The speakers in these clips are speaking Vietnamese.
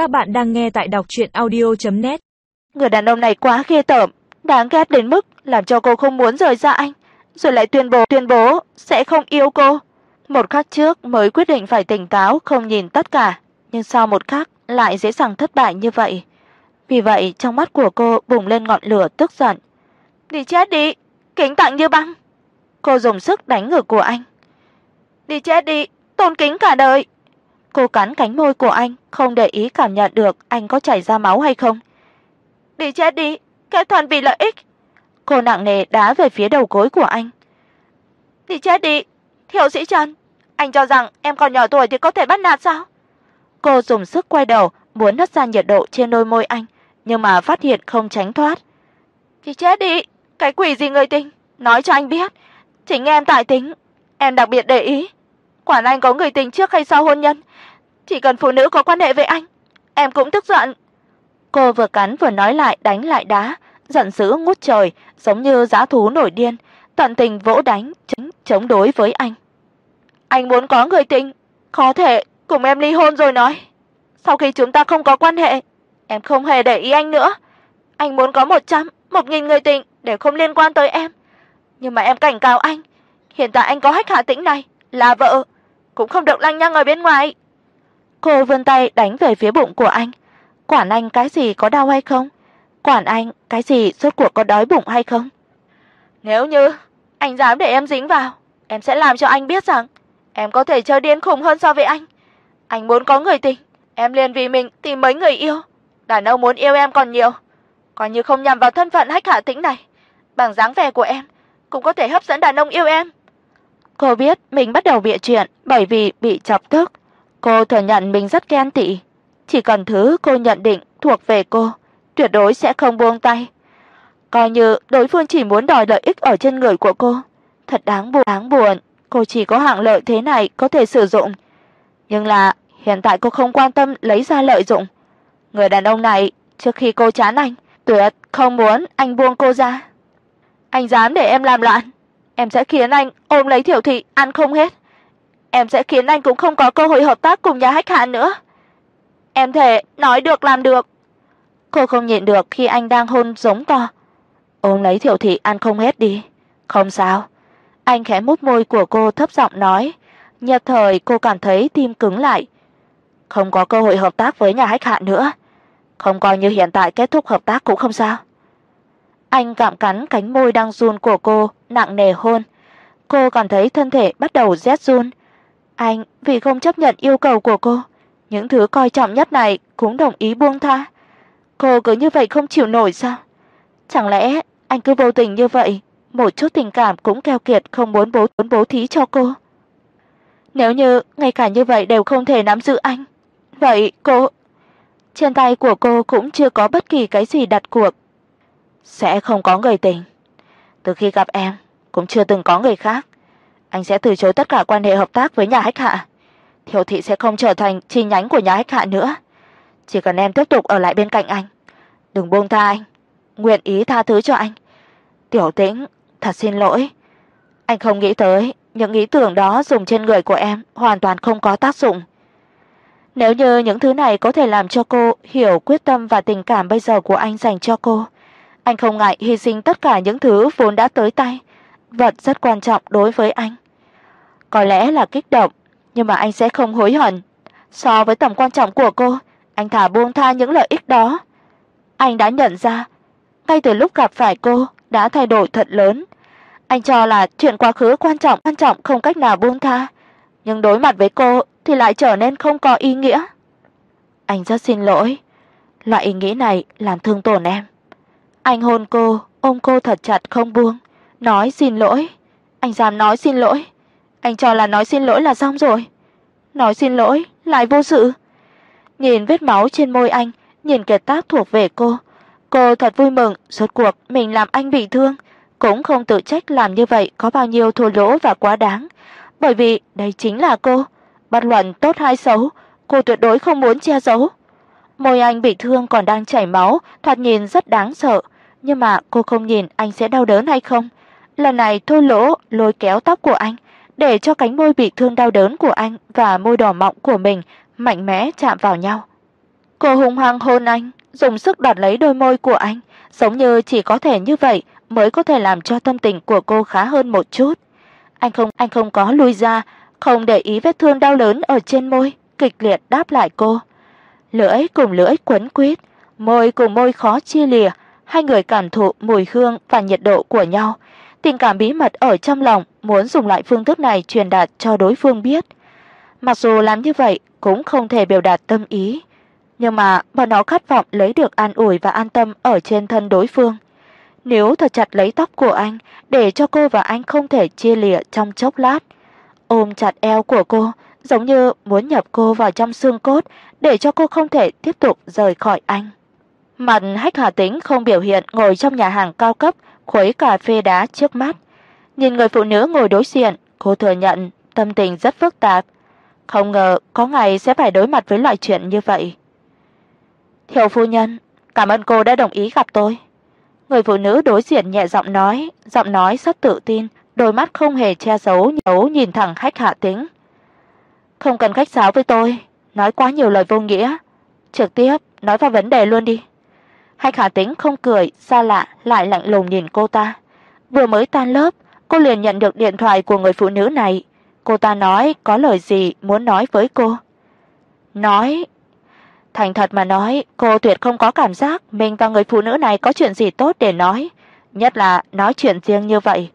Các bạn đang nghe tại đọc audio net Người đàn ông này quá ghê tởm, đáng ghét đến mức làm cho cô không muốn rời xa anh, rồi lại tuyên bố tuyên bố sẽ không yêu cô. Một khắc trước mới quyết định phải tỉnh táo không nhìn tất cả, nhưng sau một khắc lại dễ dàng thất bại như vậy. Vì vậy, trong mắt của cô bùng lên ngọn lửa tức giận. "Đi chết đi, kính tặng như băng." Cô dùng sức đánh ngực của anh. "Đi chết đi, tôn kính cả đời." Cô cắn cánh môi của anh, không để ý cảm nhận được anh có chảy ra máu hay không. "Đi chết đi, kẻ thuần vì lợi ích." Cô nặng nề đá về phía đầu gối của anh. "Đi chết đi, Thiệu Sĩ Trần, anh cho rằng em còn nhỏ tuổi thì có thể bắt nạt sao?" Cô dùng sức quay đầu, muốn hất ra nhiệt độ trên đôi môi anh, nhưng mà phát hiện không tránh thoát. "Đi chết đi, cái quỷ gì người tình, nói cho anh biết, chính em tại tính, em đặc biệt để ý. Quản anh có người tình trước hay sau hôn nhân, chỉ cần phụ nữ có quan hệ với anh, em cũng tức giận." Cô vừa cắn vừa nói lại đánh lại đá, giận dữ ngút trời, giống như dã thú nổi điên, tận tình vỗ đánh chống chống đối với anh. Anh muốn có người tình, có thể cùng em ly hôn rồi nói. Sau khi chúng ta không có quan hệ, em không hề để ý anh nữa. Anh muốn có 100, 1000 người tình để không liên quan tới em. Nhưng mà em cảnh cáo anh, hiện tại anh có Hách Hạ Tĩnh này, là vợ, cũng không được lăng nhăng ở bên ngoài. Cô vươn tay đánh về phía bụng của anh. Quản anh cái gì có đau hay không? Quản anh cái gì rốt cuộc có đói bụng hay không? Nếu như anh dám để em dính vào, em sẽ làm cho anh biết rằng em có thể chơi điên khùng hơn so với anh. Anh muốn có người tình, em liền vì mình tìm mấy người yêu. Đàn ông muốn yêu em còn nhiều, coi như không nhằm vào thân phận hách hạ tính này, bằng dáng vẻ của em cũng có thể hấp dẫn đàn ông yêu em. Cô biết mình bắt đầu bịa chuyện bởi vì bị chọc tức. Cô thừa nhận mình rất ghen tị, chỉ cần thứ cô nhận định thuộc về cô, tuyệt đối sẽ không buông tay. Coi như đối phương chỉ muốn đòi lợi ích ở trên người của cô, thật đáng buồn, đáng buồn, cô chỉ có hạng lợi thế này có thể sử dụng. Nhưng là hiện tại cô không quan tâm lấy ra lợi dụng. Người đàn ông này trước khi cô chán anh, tuyệt không muốn anh buông cô ra. Anh dám để em làm loạn, em sẽ khiến anh ôm lấy Thiểu thị ăn không hết. Em sẽ khiến anh cũng không có cơ hội hợp tác cùng nhà Hách Hạ nữa. Em thể nói được làm được. Cô không nhịn được khi anh đang hôn giống to. Ôm lấy Thiểu thị ăn không hết đi. Không sao. Anh khẽ mút môi của cô thấp giọng nói, nhất thời cô cảm thấy tim cứng lại. Không có cơ hội hợp tác với nhà Hách Hạ nữa, không coi như hiện tại kết thúc hợp tác cũng không sao. Anh cảm cắn cánh môi đang run của cô, nặng nề hôn. Cô cảm thấy thân thể bắt đầu rét run. Anh vì không chấp nhận yêu cầu của cô, những thứ coi trọng nhất này cũng đồng ý buông tha. Cô cứ như vậy không chịu nổi sao? Chẳng lẽ anh cứ vô tình như vậy, một chút tình cảm cũng keo kiệt không muốn bố muốn bố thí cho cô? Nếu như ngay cả như vậy đều không thể nắm giữ anh, vậy cô trên tay của cô cũng chưa có bất kỳ cái gì đặt cuộc. Sẽ không có người tình. Từ khi gặp em cũng chưa từng có người khác. Anh sẽ từ chối tất cả quan hệ hợp tác với nhà Hách Hạ. Thiểu thị sẽ không trở thành chi nhánh của nhà Hách Hạ nữa. Chỉ cần em tiếp tục ở lại bên cạnh anh, đừng buông tha anh, nguyện ý tha thứ cho anh. Tiểu Tĩnh, thật xin lỗi. Anh không nghĩ tới những ý tưởng đó dùng trên người của em hoàn toàn không có tác dụng. Nếu như những thứ này có thể làm cho cô hiểu quyết tâm và tình cảm bây giờ của anh dành cho cô, anh không ngại hy sinh tất cả những thứ vốn đã tới tay, vật rất quan trọng đối với anh. Có lẽ là kích động, nhưng mà anh sẽ không hối hận. So với tầm quan trọng của cô, anh thả buông tha những lợi ích đó. Anh đã nhận ra, ngay từ lúc gặp phải cô đã thay đổi thật lớn. Anh cho là chuyện quá khứ quan trọng, quan trọng không cách nào buông tha, nhưng đối mặt với cô thì lại trở nên không có ý nghĩa. Anh rất xin lỗi, loại ý nghĩ này làm thương tổn em. Anh hôn cô, ôm cô thật chặt không buông, nói xin lỗi. Anh dám nói xin lỗi. Anh cho là nói xin lỗi là xong rồi. Nói xin lỗi lại vô sự. Nhìn vết máu trên môi anh, nhìn kiệt tác thuộc về cô, cô thật vui mừng, rốt cuộc mình làm anh bị thương, cũng không tự trách làm như vậy có bao nhiêu thua lỗ và quá đáng, bởi vì đây chính là cô, bất luận tốt hay xấu, cô tuyệt đối không muốn che giấu. Môi anh bị thương còn đang chảy máu, thoạt nhìn rất đáng sợ, nhưng mà cô không nhìn anh sẽ đau đớn hay không. Lần này thô lỗ lôi kéo tóc của anh, để cho cánh môi bị thương đau đớn của anh và môi đỏ mọng của mình mạnh mẽ chạm vào nhau. Cô hung hăng hôn anh, dùng sức đoạt lấy đôi môi của anh, giống như chỉ có thể như vậy mới có thể làm cho tâm tình của cô khá hơn một chút. Anh không anh không có lui ra, không để ý vết thương đau lớn ở trên môi, kịch liệt đáp lại cô. Lưỡi cùng lưỡi quấn quýt, môi cùng môi khó chia lìa, hai người cảm thụ mùi hương và nhiệt độ của nhau, tình cảm bí mật ở trong lòng muốn dùng lại phương thức này truyền đạt cho đối phương biết. Mặc dù làm như vậy cũng không thể biểu đạt tâm ý, nhưng mà bọn nó khát vọng lấy được an ủi và an tâm ở trên thân đối phương. Nếu thật chặt lấy tóc của anh, để cho cô và anh không thể chia lìa trong chốc lát, ôm chặt eo của cô, giống như muốn nhập cô vào trong xương cốt, để cho cô không thể tiếp tục rời khỏi anh. Mặt Hách Hà Tĩnh không biểu hiện ngồi trong nhà hàng cao cấp, khuấy cà phê đá trước mắt. Nhìn người phụ nữ ngồi đối diện, cô thừa nhận tâm tình rất phức tạp, không ngờ có ngày sẽ phải đối mặt với loại chuyện như vậy. "Thiệu phu nhân, cảm ơn cô đã đồng ý gặp tôi." Người phụ nữ đối diện nhẹ giọng nói, giọng nói rất tự tin, đôi mắt không hề che giấu nhấu nhìn thẳng Hách Hạ Tĩnh. "Không cần khách sáo với tôi, nói quá nhiều lời vô nghĩa, trực tiếp nói vào vấn đề luôn đi." Hách Hà Tĩnh không cười, xa lạ lại lạnh lùng nhìn cô ta. Vừa mới tan lớp, cô liền nhận được điện thoại của người phụ nữ này. Cô ta nói có lời gì muốn nói với cô. Nói Thành thật mà nói, cô tuyệt không có cảm giác mình và người phụ nữ này có chuyện gì tốt để nói, nhất là nói chuyện riêng như vậy.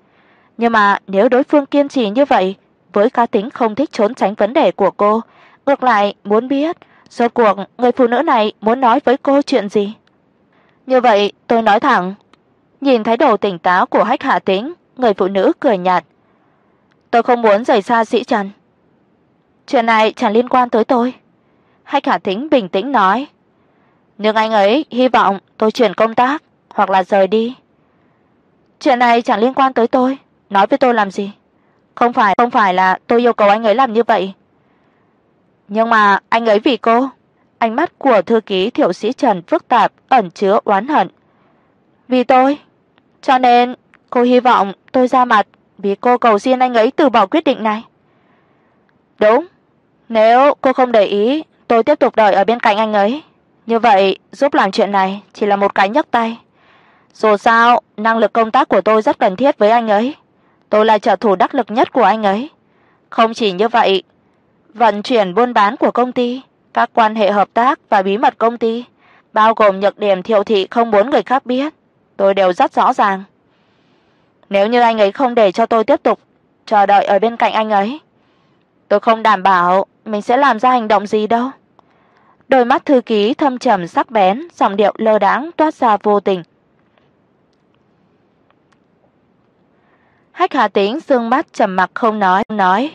Nhưng mà nếu đối phương kiên trì như vậy, với cá tính không thích trốn tránh vấn đề của cô, ngược lại muốn biết rốt cuộc người phụ nữ này muốn nói với cô chuyện gì. Như vậy, tôi nói thẳng. Nhìn thái độ tỉnh táo của Hách Hạ Tĩnh, người phụ nữ cười nhạt. Tôi không muốn rời xa Sĩ Trần. Chuyện này chẳng liên quan tới tôi. Hách Hạ Tĩnh bình tĩnh nói. Nhưng anh ấy hy vọng tôi chuyển công tác hoặc là rời đi. Chuyện này chẳng liên quan tới tôi, nói với tôi làm gì? Không phải không phải là tôi yêu cầu anh ấy làm như vậy. Nhưng mà anh ấy vì cô, ánh mắt của thư ký Thiệu Sĩ Trần phức tạp, ẩn chứa oán hận. Vì tôi, cho nên cô hy vọng tôi ra mặt vì cô cầu xin anh ấy từ bỏ quyết định này. Đúng, nếu cô không để ý, tôi tiếp tục đợi ở bên cạnh anh ấy. Như vậy, giúp làm chuyện này chỉ là một cái nhấc tay. Dù sao, năng lực công tác của tôi rất cần thiết với anh ấy. Tôi là trợ thủ đắc lực nhất của anh ấy. Không chỉ như vậy, vận chuyển buôn bán của công ty, các quan hệ hợp tác và bí mật công ty, bao gồm nhược điểm Thiệu thị không muốn người khác biết, tôi đều rất rõ ràng. Nếu như anh ấy không để cho tôi tiếp tục chờ đợi ở bên cạnh anh ấy, tôi không đảm bảo mình sẽ làm ra hành động gì đâu. Đôi mắt thư ký thâm trầm sắc bén, giọng điệu lơ đãng toát ra vô tình. Hách Hà Tĩnh dương mắt trầm mặc không nói, nói: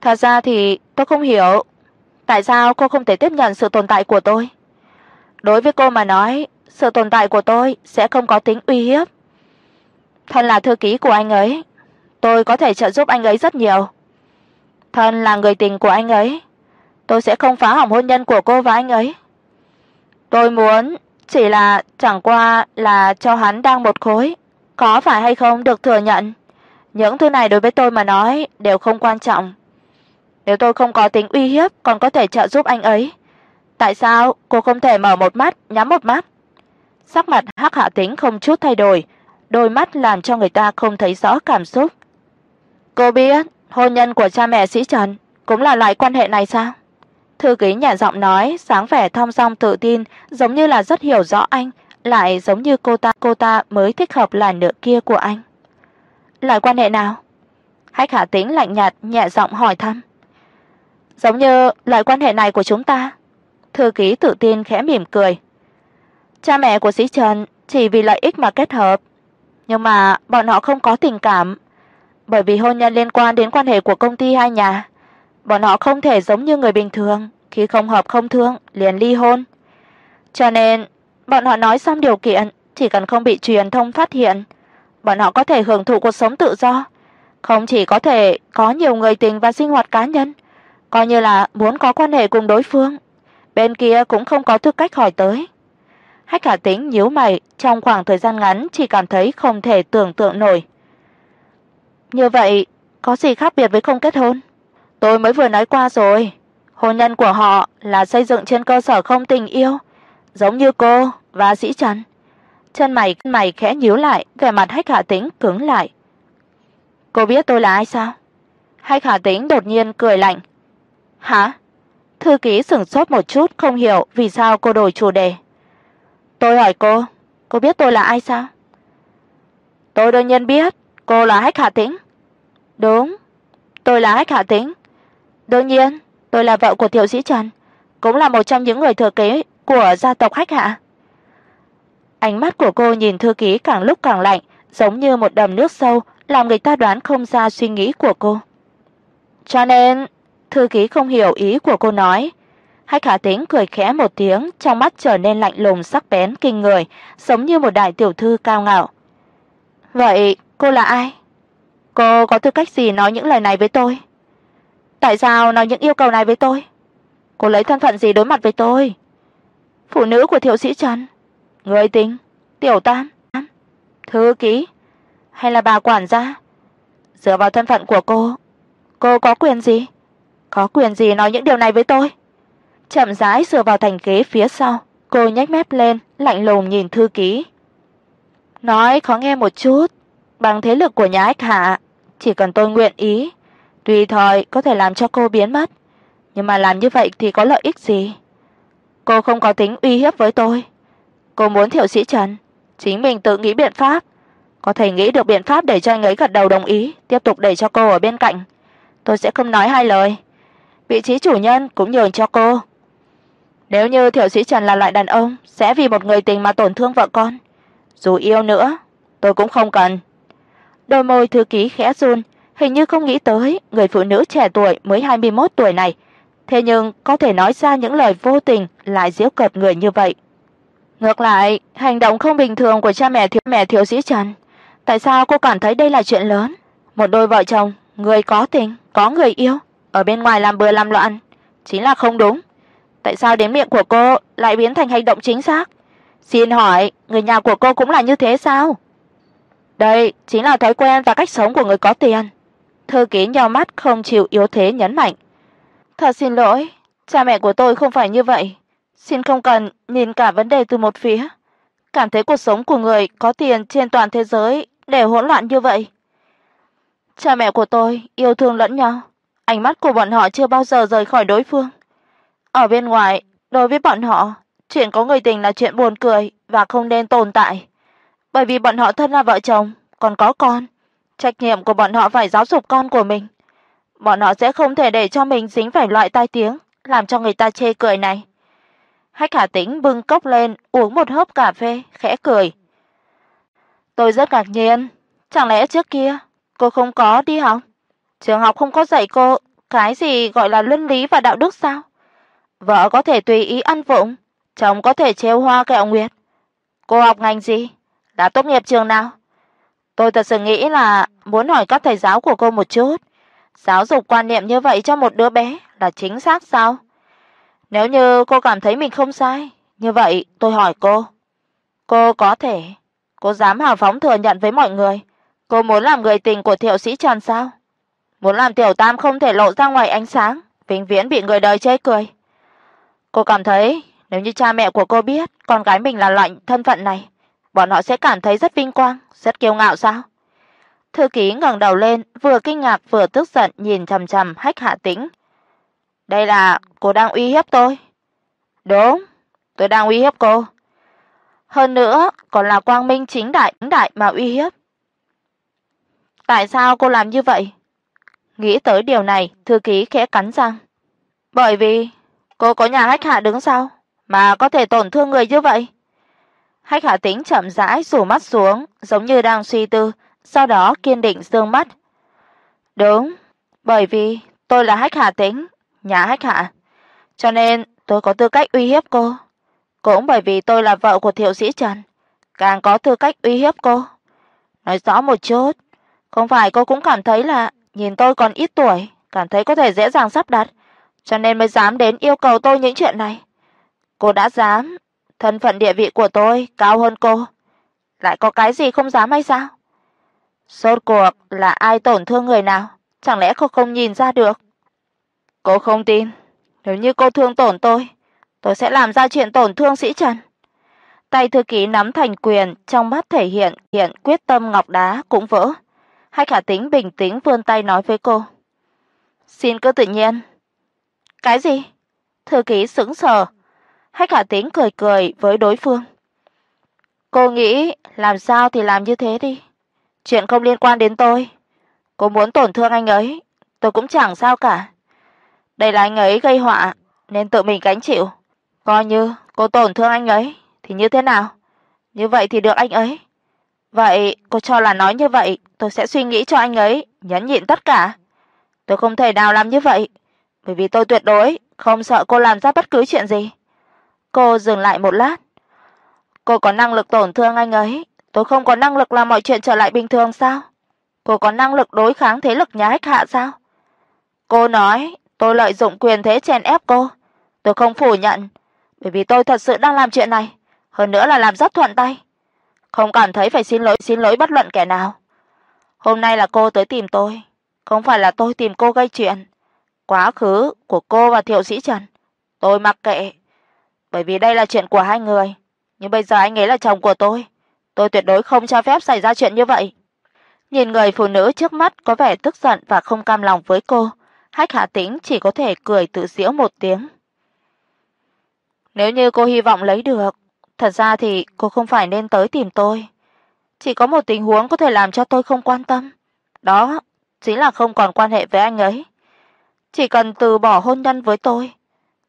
Thật ra thì tôi không hiểu, tại sao cô không thể tiếp nhận sự tồn tại của tôi? Đối với cô mà nói, sự tồn tại của tôi sẽ không có tính uy hiếp. Thân là thư ký của anh ấy, tôi có thể trợ giúp anh ấy rất nhiều. Thân là người tình của anh ấy, tôi sẽ không phá hỏng hôn nhân của cô và anh ấy. Tôi muốn chỉ là chẳng qua là cho hắn đang một khối, có phải hay không được thừa nhận. Những thứ này đối với tôi mà nói đều không quan trọng. Nếu tôi không có tính uy hiếp còn có thể trợ giúp anh ấy, tại sao cô không thể mở một mắt, nhắm một mắt? Sắc mặt Hắc Hạ Tính không chút thay đổi, đôi mắt làm cho người ta không thấy rõ cảm xúc. Cô biết, hôn nhân của cha mẹ Sĩ Trần cũng là loại quan hệ này sao? Thư ký nhẹ giọng nói, sáng vẻ thong dong tự tin, giống như là rất hiểu rõ anh, lại giống như cô ta cô ta mới thích hợp là nửa kia của anh. Loại quan hệ nào? Hách Hạ Tĩnh lạnh nhạt nhẹ giọng hỏi thăm. Giống như loại quan hệ này của chúng ta. Thư ký tự tin khẽ mỉm cười. Cha mẹ của Sĩ Trần chỉ vì lợi ích mà kết hợp, nhưng mà bọn họ không có tình cảm, bởi vì hôn nhân liên quan đến quan hệ của công ty hai nhà, bọn họ không thể giống như người bình thường, khi không hợp không thương liền ly hôn. Cho nên, bọn họ nói xong điều kiện, chỉ cần không bị truyền thông phát hiện, bọn họ có thể hưởng thụ cuộc sống tự do, không chỉ có thể có nhiều người tình và sinh hoạt cá nhân, coi như là muốn có quan hệ cùng đối phương, bên kia cũng không có tư cách hỏi tới. Hách Khả Tĩnh nhíu mày, trong khoảng thời gian ngắn chỉ cảm thấy không thể tưởng tượng nổi. Như vậy, có gì khác biệt với không kết hôn? Tôi mới vừa nói qua rồi, hôn nhân của họ là xây dựng trên cơ sở không tình yêu, giống như cô và Sĩ Trần. Chân mày mày khẽ nhíu lại, vẻ mặt Hách khả Tĩnh cứng lại. Cô biết tôi là ai sao? Hách khả Tĩnh đột nhiên cười lạnh. "Hả?" Thư ký sững sốt một chút không hiểu vì sao cô đổi chủ đề. "Tôi hỏi cô, cô biết tôi là ai sao?" "Tôi đương nhiên biết, cô là Hách Hạ Tĩnh." "Đúng, tôi là Hách Hạ Tĩnh." "Đương nhiên, tôi là vợ của thiệu sĩ Trần, cũng là một trong những người thừa kế của gia tộc Hách Hạ." Ánh mắt của cô nhìn thư ký càng lúc càng lạnh, giống như một đầm nước sâu, làm người ta đoán không ra suy nghĩ của cô. Cho nên, thư ký không hiểu ý của cô nói. Hách Khả Tĩnh cười khẽ một tiếng, trong mắt trở nên lạnh lùng sắc bén kinh người, giống như một đại tiểu thư cao ngạo. "Vậy cô là ai? Cô có tư cách gì nói những lời này với tôi? Tại sao nói những yêu cầu này với tôi? Cô lấy thân phận gì đối mặt với tôi?" Phụ nữ của Thiệu sĩ Trần, người tính, tiểu tam, thư ký hay là bà quản gia? Dựa vào thân phận của cô, cô có quyền gì? Có quyền gì nói những điều này với tôi? Chậm rãi dựa vào thành ghế phía sau, cô nhếch mép lên, lạnh lùng nhìn thư ký. Nói khó nghe một chút, bằng thế lực của nhà Ách Hạ, chỉ cần tôi nguyện ý, tùy thời có thể làm cho cô biến mất, nhưng mà làm như vậy thì có lợi ích gì? Cô không có tính uy hiếp với tôi. Cô muốn Thiệu Sĩ Trần chính mình tự nghĩ biện pháp, có thể nghĩ được biện pháp để cho anh ấy gật đầu đồng ý, tiếp tục để cho cô ở bên cạnh. Tôi sẽ không nói hai lời. Vị trí chủ nhân cũng nhường cho cô. Nếu như Thiệu Sĩ Trần là loại đàn ông sẽ vì một người tình mà tổn thương vợ con, dù yêu nữa, tôi cũng không cần. Đôi môi thư ký khẽ run, hình như không nghĩ tới người phụ nữ trẻ tuổi mới 21 tuổi này, thế nhưng có thể nói ra những lời vô tình lại giễu cợt người như vậy. Ngược lại, hành động không bình thường của cha mẹ thiếu mẹ Thiệu Sĩ Trần Tại sao cô cảm thấy đây là chuyện lớn? Một đôi vợ chồng, người có tình, có người yêu, ở bên ngoài làm bừa làm loạn, chính là không đúng. Tại sao đến miệng của cô lại biến thành hành động chính xác? Xin hỏi, người nhà của cô cũng là như thế sao? Đây chính là thói quen và cách sống của người có tiền. Thư ký nhíu mắt không chịu yếu thế nhấn mạnh. Thật xin lỗi, cha mẹ của tôi không phải như vậy. Xin không cần nhìn cả vấn đề từ một phía. Cảm thấy cuộc sống của người có tiền trên toàn thế giới đều hỗn loạn như vậy. Cha mẹ của tôi yêu thương lẫn nhau, ánh mắt của bọn họ chưa bao giờ rời khỏi đối phương. Ở bên ngoài, đối với bọn họ, chuyện có người tình là chuyện buồn cười và không nên tồn tại, bởi vì bọn họ thân là vợ chồng, còn có con, trách nhiệm của bọn họ phải giáo dục con của mình. Bọn họ sẽ không thể để cho mình dính phải loại tai tiếng làm cho người ta chê cười này. Hách Hà Tĩnh bưng cốc lên, uống một hớp cà phê, khẽ cười. Tôi rất ngạc nhiên, chẳng lẽ trước kia cô không có đi học? Trường học không có dạy cô cái gì gọi là luân lý và đạo đức sao? Vợ có thể tùy ý ăn vụng, chồng có thể trêu hoa kẹo nguyệt. Cô học ngành gì? Đã tốt nghiệp trường nào? Tôi thật sự nghĩ là muốn hỏi các thầy giáo của cô một chút, giáo dục quan niệm như vậy cho một đứa bé là chính xác sao? Nếu như cô cảm thấy mình không sai, như vậy tôi hỏi cô, cô có thể, cô dám hào phóng thừa nhận với mọi người, cô muốn làm người tình của Thiệu sĩ Trần sao? Muốn làm Tiểu Tam không thể lộ ra ngoài ánh sáng, vĩnh viễn bị người đời chê cười. Cô cảm thấy nếu như cha mẹ của cô biết con gái mình là loại thân phận này, bọn họ sẽ cảm thấy rất vinh quang, rất kiêu ngạo sao? Thư ký ngẩng đầu lên, vừa kinh ngạc vừa tức giận nhìn chằm chằm Hách Hạ Tĩnh. Đây là cô đang uy hiếp tôi. Đúng, tôi đang uy hiếp cô. Hơn nữa, còn là quang minh chính đại, chính đại mà uy hiếp. Tại sao cô làm như vậy? Nghĩ tới điều này, thư ký khẽ cắn răng. Bởi vì cô có nhà Hách Hạ đứng sau mà có thể tổn thương người như vậy. Hách Hạ Tĩnh chậm rãi rủ mắt xuống, giống như đang suy tư, sau đó kiên định dương mắt. Đúng, bởi vì tôi là Hách Hạ Tĩnh, nhà Hách Hạ, cho nên tôi có tư cách uy hiếp cô. Cũng bởi vì tôi là vợ của Thiệu sĩ Trần, càng có tư cách uy hiếp cô. Nói rõ một chút, không phải cô cũng cảm thấy là nhìn tôi còn ít tuổi, cảm thấy có thể dễ dàng sắp đặt, cho nên mới dám đến yêu cầu tôi những chuyện này. Cô đã dám, thân phận địa vị của tôi cao hơn cô, lại có cái gì không dám hay sao? Sốt cuộc là ai tổn thương người nào, chẳng lẽ cô không nhìn ra được? Cô không tin, nếu như cô thương tổn tôi, tôi sẽ làm ra chuyện tổn thương Sĩ Trần. Tay thư ký nắm thành quyền, trong mắt thể hiện hiện quyết tâm ngọc đá cũng vỡ. Hai Khả Tĩnh bình tĩnh vươn tay nói với cô: "Xin cứ tự nhiên." "Cái gì?" Thư ký sững sờ. Hai Khả Tĩnh cười cười với đối phương. "Cô nghĩ làm sao thì làm như thế đi. Chuyện không liên quan đến tôi. Cô muốn tổn thương anh ấy, tôi cũng chẳng sao cả. Đây là anh ấy gây họa nên tự mình gánh chịu. Coi như cô tổn thương anh ấy thì như thế nào? Như vậy thì được anh ấy. Vậy cô cho là nói như vậy, tôi sẽ suy nghĩ cho anh ấy nhẫn nhịn tất cả. Tôi không thể nào làm như vậy, bởi vì tôi tuyệt đối không sợ cô làm ra bất cứ chuyện gì. Cô dừng lại một lát. Cô có năng lực tổn thương anh ấy, tôi không có năng lực làm mọi chuyện trở lại bình thường sao? Cô có năng lực đối kháng thế lực nhà Hách Hạ sao? Cô nói tôi lợi dụng quyền thế chèn ép cô. Tôi không phủ nhận, bởi vì tôi thật sự đang làm chuyện này, hơn nữa là làm rất thuận tay. Không cảm thấy phải xin lỗi xin lỗi bất luận kẻ nào. Hôm nay là cô tới tìm tôi, không phải là tôi tìm cô gây chuyện. Quá khứ của cô và Thiệu Sĩ Trần, tôi mặc kệ, bởi vì đây là chuyện của hai người, nhưng bây giờ anh ấy là chồng của tôi, tôi tuyệt đối không cho phép xảy ra chuyện như vậy. Nhìn người phụ nữ trước mắt có vẻ tức giận và không cam lòng với cô, Hách Hạ Tĩnh chỉ có thể cười tự giễu một tiếng. Nếu như cô hy vọng lấy được, thật ra thì cô không phải nên tới tìm tôi. Chỉ có một tình huống có thể làm cho tôi không quan tâm, đó chính là không còn quan hệ với anh ấy. Chỉ cần từ bỏ hôn nhân với tôi,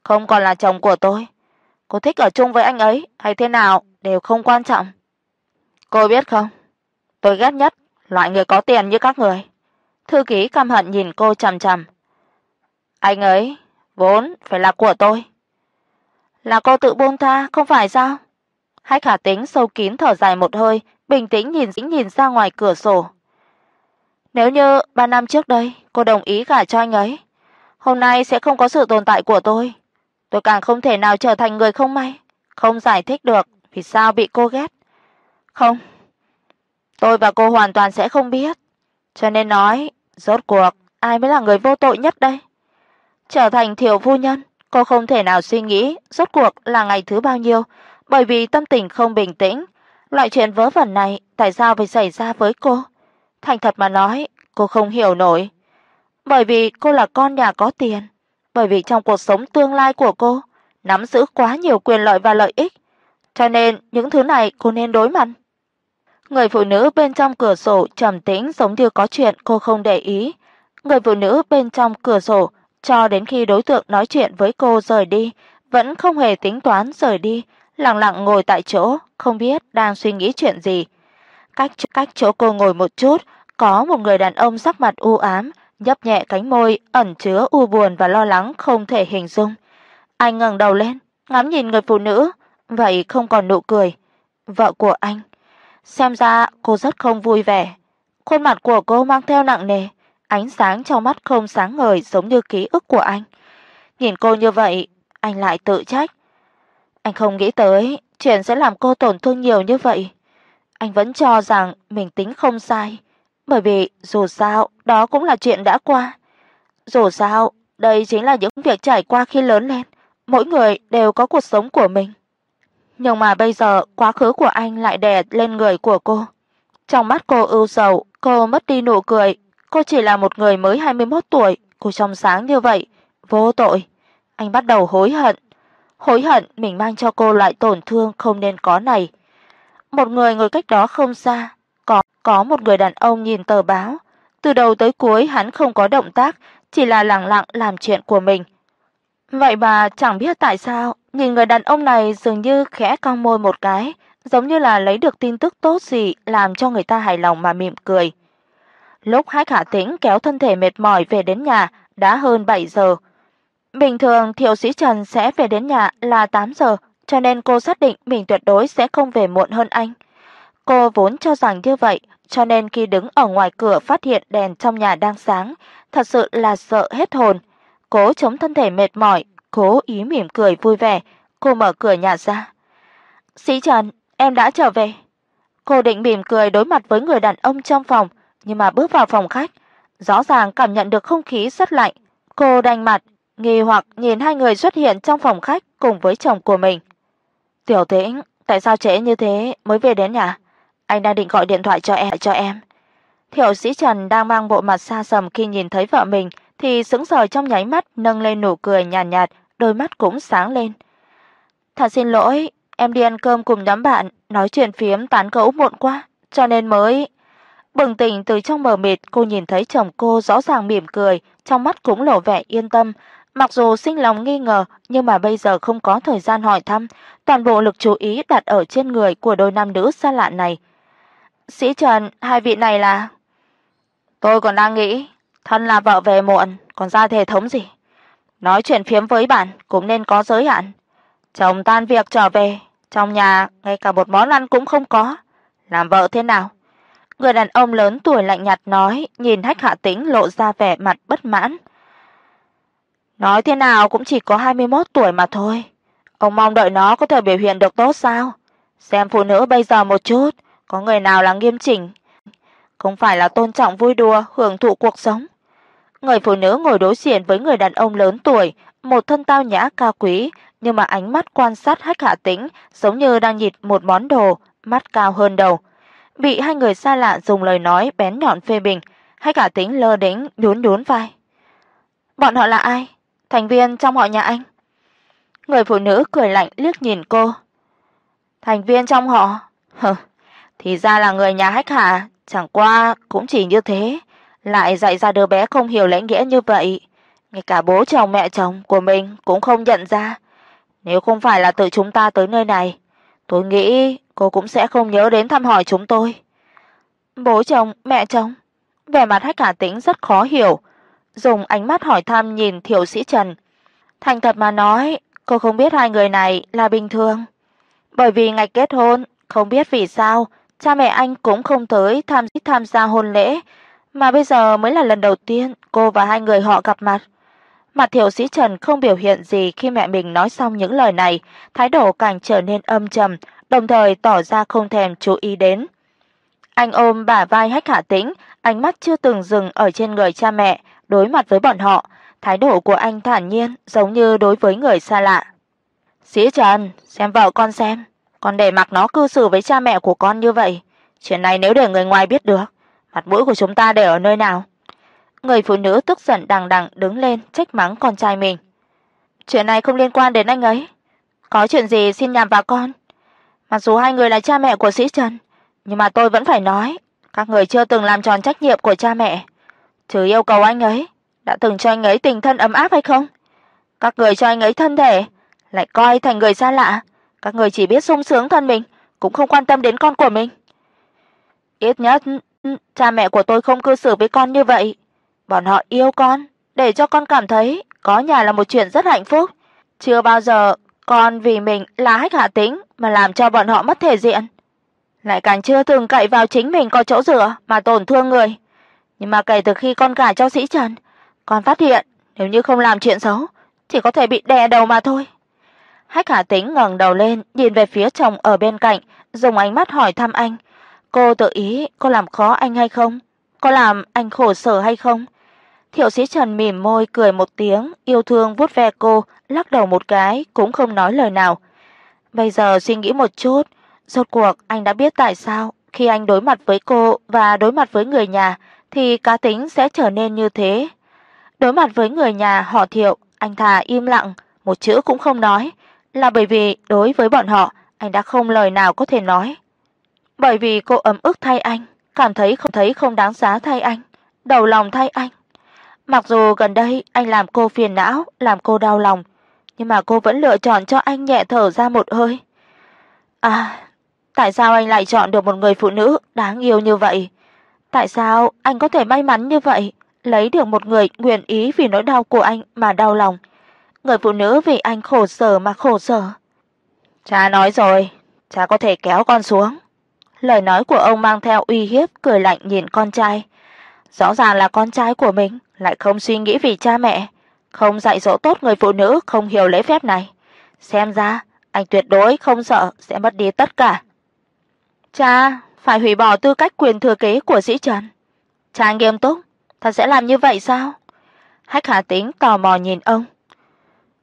không còn là chồng của tôi, cô thích ở chung với anh ấy hay thế nào đều không quan trọng. Cô biết không, tôi ghét nhất loại người có tiền như các người. Thư ký căm hận nhìn cô chằm chằm. Anh ấy vốn phải là của tôi. Là cô tự buông tha, không phải sao? Hách Khả tĩnh sâu kín thở dài một hơi, bình tĩnh nhìn dĩnh nhìn ra ngoài cửa sổ. Nếu như ba năm trước đây cô đồng ý gả cho anh ấy, hôm nay sẽ không có sự tồn tại của tôi. Tôi càng không thể nào trở thành người không may, không giải thích được vì sao bị cô ghét. Không. Tôi và cô hoàn toàn sẽ không biết, cho nên nói, rốt cuộc ai mới là người vô tội nhất đây? Trở thành thiếu phu nhân, cô không thể nào suy nghĩ rốt cuộc là ngày thứ bao nhiêu, bởi vì tâm tình không bình tĩnh, loại chuyện vớ vẩn này tại sao phải xảy ra với cô? Thành thật mà nói, cô không hiểu nổi. Bởi vì cô là con nhà có tiền, bởi vì trong cuộc sống tương lai của cô nắm giữ quá nhiều quyền lợi và lợi ích, cho nên những thứ này cô nên đối mặt. Người phụ nữ bên trong cửa sổ trầm tĩnh giống như có chuyện cô không để ý. Người phụ nữ bên trong cửa sổ cho đến khi đối tượng nói chuyện với cô rời đi, vẫn không hề tính toán rời đi, lặng lặng ngồi tại chỗ, không biết đang suy nghĩ chuyện gì. Cách cách chỗ cô ngồi một chút, có một người đàn ông sắc mặt u ám, nhấp nhẹ cánh môi ẩn chứa u buồn và lo lắng không thể hình dung. Anh ngẩng đầu lên, ngắm nhìn người phụ nữ, vậy không còn nụ cười. Vợ của anh. Xem ra cô rất không vui vẻ. Khuôn mặt của cô mang theo nặng nề, ánh sáng trong mắt không sáng ngời giống như ký ức của anh. Nhìn cô như vậy, anh lại tự trách. Anh không nghĩ tới chuyện sẽ làm cô tổn thương nhiều như vậy. Anh vẫn cho rằng mình tính không sai, bởi vì dù sao đó cũng là chuyện đã qua. Dù sao, đây chính là những việc trải qua khi lớn lên, mỗi người đều có cuộc sống của mình. Nhưng mà bây giờ quá khứ của anh lại đè lên người của cô. Trong mắt cô ưu sầu, cô mất đi nụ cười, cô chỉ là một người mới 21 tuổi, cô trong sáng như vậy, vô tội. Anh bắt đầu hối hận, hối hận mình mang cho cô loại tổn thương không nên có này. Một người ngồi cách đó không xa, có có một người đàn ông nhìn tờ báo, từ đầu tới cuối hắn không có động tác, chỉ là lặng lặng làm chuyện của mình. Vậy mà chẳng biết tại sao, nhìn người đàn ông này dường như khẽ cong môi một cái, giống như là lấy được tin tức tốt gì làm cho người ta hài lòng mà mỉm cười. Lúc Hách Hạ Tĩnh kéo thân thể mệt mỏi về đến nhà đã hơn 7 giờ. Bình thường Thiệu Sĩ Trần sẽ về đến nhà là 8 giờ, cho nên cô xác định mình tuyệt đối sẽ không về muộn hơn anh. Cô vốn cho rằng như vậy, cho nên khi đứng ở ngoài cửa phát hiện đèn trong nhà đang sáng, thật sự là sợ hết hồn. Cố chống thân thể mệt mỏi, cố ý mỉm cười vui vẻ, cô mở cửa nhà ra. "Sĩ Trần, em đã trở về." Cô định mỉm cười đối mặt với người đàn ông trong phòng, nhưng mà bước vào phòng khách, rõ ràng cảm nhận được không khí rất lạnh. Cô đành mặt, nghi hoặc nhìn hai người xuất hiện trong phòng khách cùng với chồng của mình. "Tiểu Tĩnh, tại sao trễ như thế mới về đến nhà? Anh đang định gọi điện thoại cho em cho em." Thiệu Sĩ Trần đang mang bộ mặt xa sầm khi nhìn thấy vợ mình thì sững sờ trong nháy mắt, nâng lên nụ cười nhàn nhạt, nhạt, đôi mắt cũng sáng lên. "Thật xin lỗi, em đi ăn cơm cùng nhóm bạn, nói chuyện phiếm tán gẫu muộn quá, cho nên mới Bừng tỉnh từ trong mờ mịt, cô nhìn thấy chồng cô rõ ràng mỉm cười, trong mắt cũng lộ vẻ yên tâm, mặc dù sinh lòng nghi ngờ, nhưng mà bây giờ không có thời gian hỏi thăm, toàn bộ lực chú ý đặt ở trên người của đôi nam nữ xa lạ này. "Sĩ Trần, hai vị này là?" Tôi còn đang nghĩ, thân là vợ về muộn, còn ra thể thống gì? Nói chuyện phiếm với bạn cũng nên có giới hạn. Chồng tan việc trở về, trong nhà ngay cả một món ăn cũng không có, làm vợ thế nào? Người đàn ông lớn tuổi lạnh nhạt nói, nhìn Hách Hạ Tĩnh lộ ra vẻ mặt bất mãn. Nói thế nào cũng chỉ có 21 tuổi mà thôi. Ông mong đợi nó có thể biểu hiện được tốt sao? Xem phụ nữ bây giờ một chút, có người nào là nghiêm chỉnh, không phải là tôn trọng vui đùa, hưởng thụ cuộc sống. Người phụ nữ ngồi đối diện với người đàn ông lớn tuổi, một thân tao nhã cao quý, nhưng mà ánh mắt quan sát Hách Hạ Tĩnh giống như đang nhìn một món đồ, mắt cao hơn đầu. Bị hai người xa lạ dùng lời nói bén nhọn phê bình, Hách Hạ Tĩnh lơ đễnh nhún nhún vai. Bọn họ là ai? Thành viên trong họ nhà anh? Người phụ nữ cười lạnh liếc nhìn cô. Thành viên trong họ? Hừ, thì ra là người nhà Hách hả chẳng qua cũng chỉ như thế, lại dạy ra đứa bé không hiểu lễ nghĩa như vậy, ngay cả bố chồng mẹ chồng của mình cũng không nhận ra. Nếu không phải là tự chúng ta tới nơi này, tôi nghĩ cô cũng sẽ không nhớ đến thăm hỏi chúng tôi. Bố chồng, mẹ chồng? Vẻ mặt Hách Hà Tĩnh rất khó hiểu, dùng ánh mắt hỏi thăm nhìn Thiệu Sĩ Trần. Thành thật mà nói, cô không biết hai người này là bình thường, bởi vì ngày kết hôn, không biết vì sao cha mẹ anh cũng không tới tham tham gia hôn lễ, mà bây giờ mới là lần đầu tiên cô và hai người họ gặp mặt. Mặt Thiệu Sĩ Trần không biểu hiện gì khi mẹ mình nói xong những lời này, thái độ càng trở nên âm trầm, đồng thời tỏ ra không thèm chú ý đến. Anh ôm bả vai Hách Hạ Tĩnh, ánh mắt chưa từng dừng ở trên người cha mẹ, đối mặt với bọn họ, thái độ của anh thản nhiên giống như đối với người xa lạ. "Sĩ Trần, xem vợ con xem." còn để mặc nó cư xử với cha mẹ của con như vậy, chuyện này nếu để người ngoài biết được, mặt mũi của chúng ta để ở nơi nào? Người phụ nữ tức giận đằng đằng đứng lên trách mắng con trai mình. Chuyện này không liên quan đến anh ấy, có chuyện gì xin nhằm vào con. Mặc dù hai người là cha mẹ của Sĩ Trần, nhưng mà tôi vẫn phải nói, các người chưa từng làm tròn trách nhiệm của cha mẹ, trừ yêu cầu anh ấy, đã từng cho anh ấy tình thân ấm áp hay không? Các người cho anh ấy thân thể, lại coi thành người xa lạ, các người chỉ biết sung sướng thân mình, cũng không quan tâm đến con của mình. Ít nhất ừ, cha mẹ của tôi không cư xử với con như vậy. Bọn họ yêu con, để cho con cảm thấy có nhà là một chuyện rất hạnh phúc. Chưa bao giờ con vì mình là hách hạ tính mà làm cho bọn họ mất thể diện. Lại càng chưa từng cậy vào chính mình có chỗ dựa mà tổn thương người. Nhưng mà kể từ khi con gả cho Sĩ Trần, con phát hiện nếu như không làm chuyện xấu, chỉ có thể bị đè đầu mà thôi. Hách Hà Tĩnh ngẩng đầu lên, nhìn về phía chồng ở bên cạnh, dùng ánh mắt hỏi thăm anh. Cô tự ý có làm khó anh hay không? Có làm anh khổ sở hay không? Thiệu Sĩ Trần mỉm môi cười một tiếng, yêu thương vuốt ve cô, lắc đầu một cái, cũng không nói lời nào. Bây giờ suy nghĩ một chút, rốt cuộc anh đã biết tại sao khi anh đối mặt với cô và đối mặt với người nhà thì cá tính sẽ trở nên như thế. Đối mặt với người nhà họ Thiệu, anh thà im lặng, một chữ cũng không nói, là bởi vì đối với bọn họ, anh đã không lời nào có thể nói. Bởi vì cô ấm ức thay anh, cảm thấy không thấy không đáng giá thay anh, đầu lòng thay anh. Mặc dù gần đây anh làm cô phiền não, làm cô đau lòng, nhưng mà cô vẫn lựa chọn cho anh nhẹ thở ra một hơi. À, tại sao anh lại chọn được một người phụ nữ đáng yêu như vậy? Tại sao anh có thể may mắn như vậy, lấy được một người nguyện ý vì nỗi đau của anh mà đau lòng? người phụ nữ vì anh khổ sở mà khổ sở. Cha nói rồi, cha có thể kéo con xuống. Lời nói của ông mang theo uy hiếp, cười lạnh nhìn con trai. Rõ ràng là con trai của mình lại không suy nghĩ vì cha mẹ, không dạy dỗ tốt người phụ nữ không hiểu lễ phép này. Xem ra anh tuyệt đối không sợ sẽ mất đi tất cả. Cha phải hủy bỏ tư cách quyền thừa kế của Sĩ Trần. chàng nghiêm túc, Thật sẽ làm như vậy sao? Hách Hà Tĩnh tò mò nhìn ông.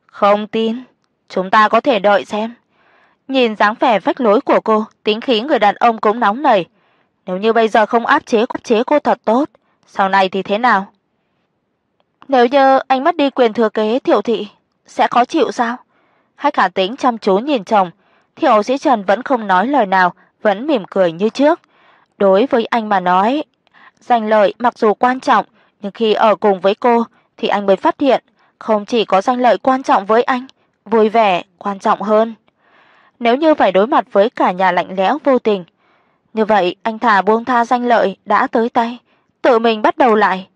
Không tin, chúng ta có thể đợi xem. Nhìn dáng vẻ phách lối của cô, tính khí người đàn ông cũng nóng nảy. Nếu như bây giờ không áp chế áp chế cô thật tốt, sau này thì thế nào? Nếu như anh mất đi quyền thừa kế Thiệu thị, sẽ khó chịu sao? Hách Hà Tĩnh chăm chú nhìn chồng, Thiệu Sĩ Trần vẫn không nói lời nào, vẫn mỉm cười như trước. Đối với anh mà nói, danh lợi mặc dù quan trọng, nhưng khi ở cùng với cô thì anh mới phát hiện, không chỉ có danh lợi quan trọng với anh, vui vẻ quan trọng hơn. Nếu như phải đối mặt với cả nhà lạnh lẽo vô tình, như vậy anh thà buông tha danh lợi đã tới tay, tự mình bắt đầu lại.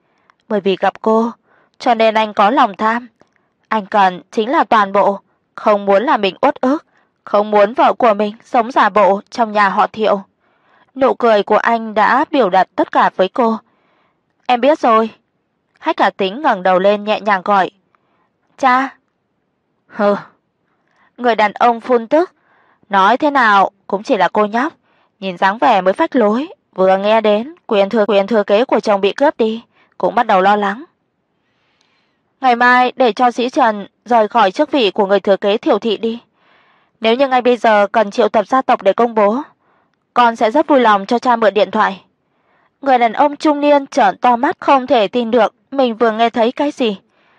Bởi vì gặp cô, cho nên anh có lòng tham. Anh cần chính là toàn bộ, không muốn là mình uất ức, không muốn vợ của mình sống giả bộ trong nhà họ Thiệu. Nụ cười của anh đã biểu đạt tất cả với cô. "Em biết rồi." Hách Cả Tính ngẩng đầu lên nhẹ nhàng gọi. "Cha." "Hừ." Người đàn ông phun tức, nói thế nào cũng chỉ là cô nhóc, nhìn dáng vẻ mới phách lối, vừa nghe đến quyền thừa quyền thừa kế của chồng bị cướp đi, cũng bắt đầu lo lắng. Ngày mai để cho Sĩ Trần rời khỏi chức vị của người thừa kế Thiểu thị đi. Nếu như ngay bây giờ cần triệu tập gia tộc để công bố, con sẽ rất vui lòng cho cha mượn điện thoại. Người đàn ông trung niên trợn to mắt không thể tin được mình vừa nghe thấy cái gì.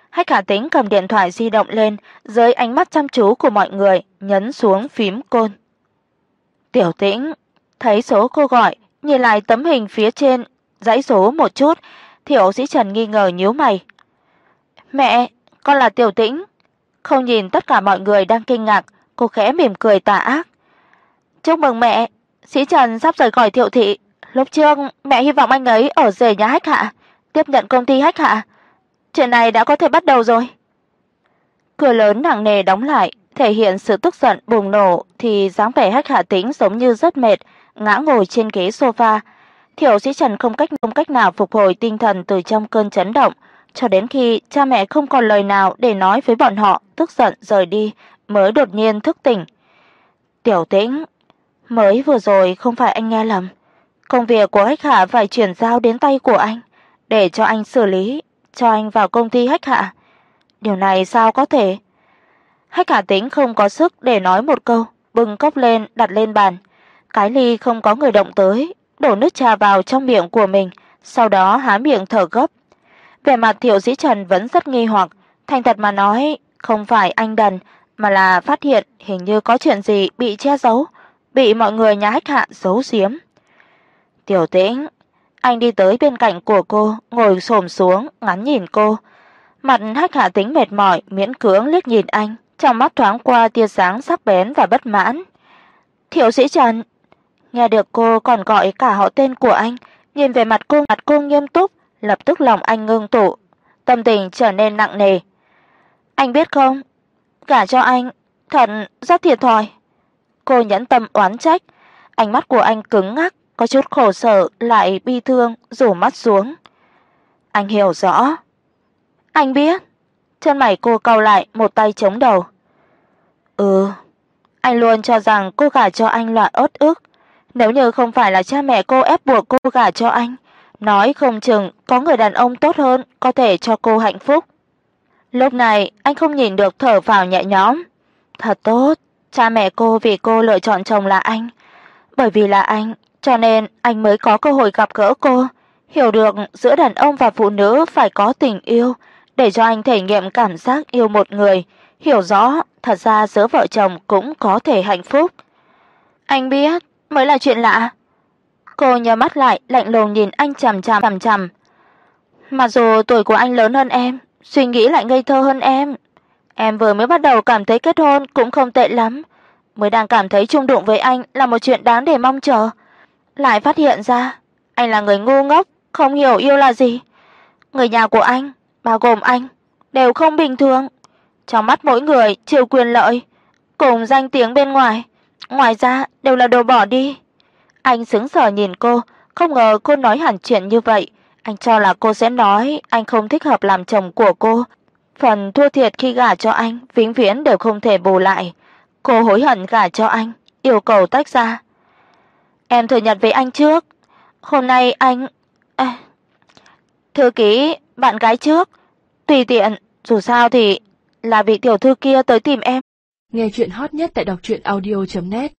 Hách Khả Tính cầm điện thoại di động lên, dưới ánh mắt chăm chú của mọi người, nhấn xuống phím côn. Tiểu Tĩnh thấy số cô gọi, nhìn lại tấm hình phía trên, dãy số một chút, Thiệu Sĩ Trần nghi ngờ nhíu mày. "Mẹ, con là Tiểu Tĩnh." Không nhìn tất cả mọi người đang kinh ngạc, cô khẽ mỉm cười tà ác. "Chúc mừng mẹ, Sĩ Trần sắp rời khỏi Thiệu thị, lúc trước mẹ hy vọng anh ấy ở rể nhà Hách Hạ, tiếp nhận công ty Hách Hạ. Chuyện này đã có thể bắt đầu rồi." Cửa lớn nặng nề đóng lại, thể hiện sự tức giận bùng nổ thì dáng vẻ Hách Hạ Tĩnh giống như rất mệt, ngã ngồi trên ghế sofa. Thiệu Sĩ Trần không cách không cách nào phục hồi tinh thần từ trong cơn chấn động, cho đến khi cha mẹ không còn lời nào để nói với bọn họ, tức giận rời đi, mới đột nhiên thức tỉnh. "Tiểu Tĩnh, mới vừa rồi không phải anh nghe lầm, công việc của Hách Hạ phải chuyển giao đến tay của anh, để cho anh xử lý, cho anh vào công ty Hách Hạ. Điều này sao có thể?" Hách Hạ Tĩnh không có sức để nói một câu, bưng cốc lên đặt lên bàn. Cái ly không có người động tới, đổ nước trà vào trong miệng của mình, sau đó há miệng thở gấp. Vẻ mặt Thiệu Dĩ Trần vẫn rất nghi hoặc, thành thật mà nói, không phải anh đần, mà là phát hiện hình như có chuyện gì bị che giấu, bị mọi người nhà Hách Hạ giấu giếm. Tiểu Tĩnh, anh đi tới bên cạnh của cô, ngồi xổm xuống, ngắm nhìn cô. Mặt Hách Hạ tính mệt mỏi, miễn cưỡng liếc nhìn anh, trong mắt thoáng qua tia sáng sắc bén và bất mãn. "Thiệu Sĩ Trần." Nghe được cô còn gọi cả họ tên của anh, nhìn về mặt cô, mặt cô nghiêm túc, lập tức lòng anh ngưng tụ, tâm tình trở nên nặng nề. "Anh biết không, gả cho anh thật rất thiệt thòi." Cô nhẫn tâm oán trách, ánh mắt của anh cứng ngắc, có chút khổ sở lại bi thương, rủ mắt xuống. Anh hiểu rõ. Anh biết. Chân mày cô cau lại, một tay chống đầu. Ừ, anh luôn cho rằng cô gả cho anh là ớt ức, nếu như không phải là cha mẹ cô ép buộc cô gả cho anh, nói không chừng có người đàn ông tốt hơn có thể cho cô hạnh phúc. Lúc này, anh không nhìn được thở phào nhẹ nhõm. Thật tốt, cha mẹ cô vì cô lựa chọn chồng là anh, bởi vì là anh, cho nên anh mới có cơ hội gặp gỡ cô, hiểu được giữa đàn ông và phụ nữ phải có tình yêu, để cho anh thể nghiệm cảm giác yêu một người, hiểu rõ thật ra giữa vợ chồng cũng có thể hạnh phúc. Anh biết, mới là chuyện lạ. Cô nhíu mắt lại, lạnh lùng nhìn anh chằm chằm chằm chằm. Mặc dù tuổi của anh lớn hơn em, suy nghĩ lại ngây thơ hơn em. Em vừa mới bắt đầu cảm thấy kết hôn cũng không tệ lắm, mới đang cảm thấy chung đụng với anh là một chuyện đáng để mong chờ, lại phát hiện ra anh là người ngu ngốc, không hiểu yêu là gì. Người nhà của anh, bao gồm anh, đều không bình thường. Trong mắt mỗi người chiều quyền lợi, cùng danh tiếng bên ngoài, ngoài ra đều là đồ bỏ đi. Anh sững sờ nhìn cô, không ngờ cô nói hẳn chuyện như vậy, anh cho là cô sẽ nói anh không thích hợp làm chồng của cô. Phần thua thiệt khi gả cho anh vĩnh viễn đều không thể bù lại. Cô hối hận gả cho anh, yêu cầu tách ra. Em thừa nhận với anh trước, hôm nay anh à, Thư ký, bạn gái trước, tùy tiện, dù sao thì là vị tiểu thư kia tới tìm em. Nghe chuyện hot nhất tại đọc truyện audio net